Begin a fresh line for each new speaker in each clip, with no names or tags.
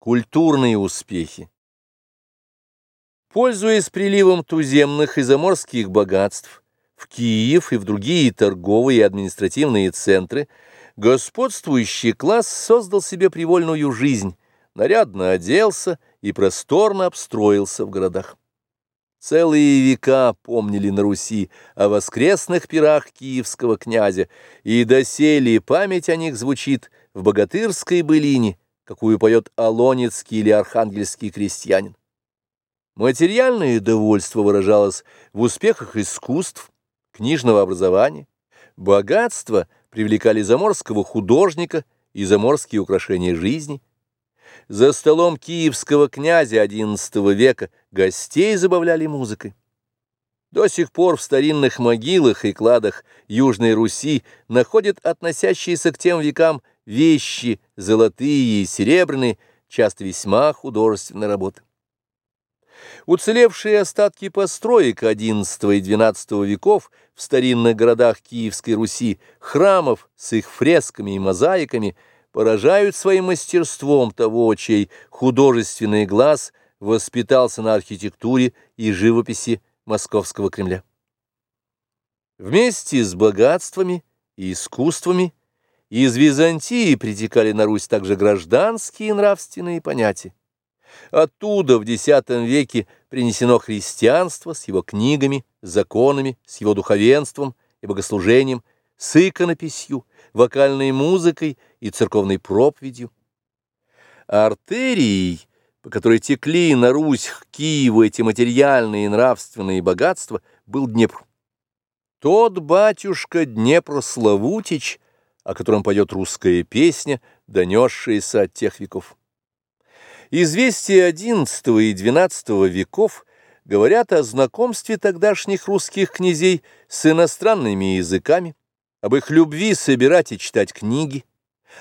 Культурные успехи. Пользуясь приливом туземных и заморских богатств, в Киев и в другие торговые и административные центры господствующий класс создал себе привольную жизнь, нарядно оделся и просторно обстроился в городах. Целые века помнили на Руси о воскресных пирах киевского князя, и доселе память о них звучит в богатырской былине – какую поет алонецкий или архангельский крестьянин. Материальное довольство выражалось в успехах искусств, книжного образования, богатство привлекали заморского художника и заморские украшения жизни. За столом киевского князя XI века гостей забавляли музыкой. До сих пор в старинных могилах и кладах Южной Руси находят относящиеся к тем векам вещи золотые и серебряные, часто весьма художественной работы. Уцелевшие остатки построек XI и XII веков в старинных городах Киевской Руси, храмов с их фресками и мозаиками, поражают своим мастерством того, чей художественный глаз воспитался на архитектуре и живописи Московского Кремля. Вместе с богатствами и искусствами из Византии притекали на Русь также гражданские и нравственные понятия. Оттуда в X веке принесено христианство с его книгами, законами, с его духовенством и богослужением, с иконописью, вокальной музыкой и церковной проповедью. Артерией, по которой текли на Русь к Киеву эти материальные и нравственные богатства, был Днепр. Тот батюшка Днепр Славутич – о котором поет русская песня, донесшаяся от тех веков. Известия XI и XII веков говорят о знакомстве тогдашних русских князей с иностранными языками, об их любви собирать и читать книги,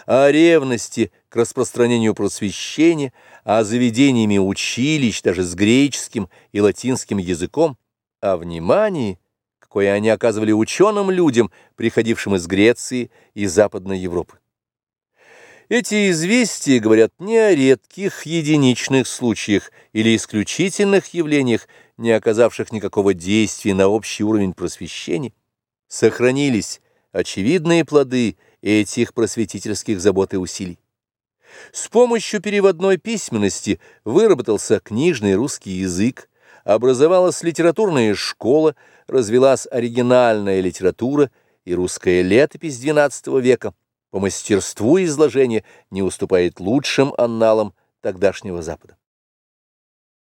о ревности к распространению просвещения, о заведениями училищ даже с греческим и латинским языком, о внимании – какое они оказывали ученым людям, приходившим из Греции и Западной Европы. Эти известия говорят не о редких единичных случаях или исключительных явлениях, не оказавших никакого действия на общий уровень просвещения. Сохранились очевидные плоды этих просветительских забот и усилий. С помощью переводной письменности выработался книжный русский язык, образовалась литературная школа, развелась оригинальная литература и русская летопись XII века по мастерству изложения не уступает лучшим анналам тогдашнего Запада.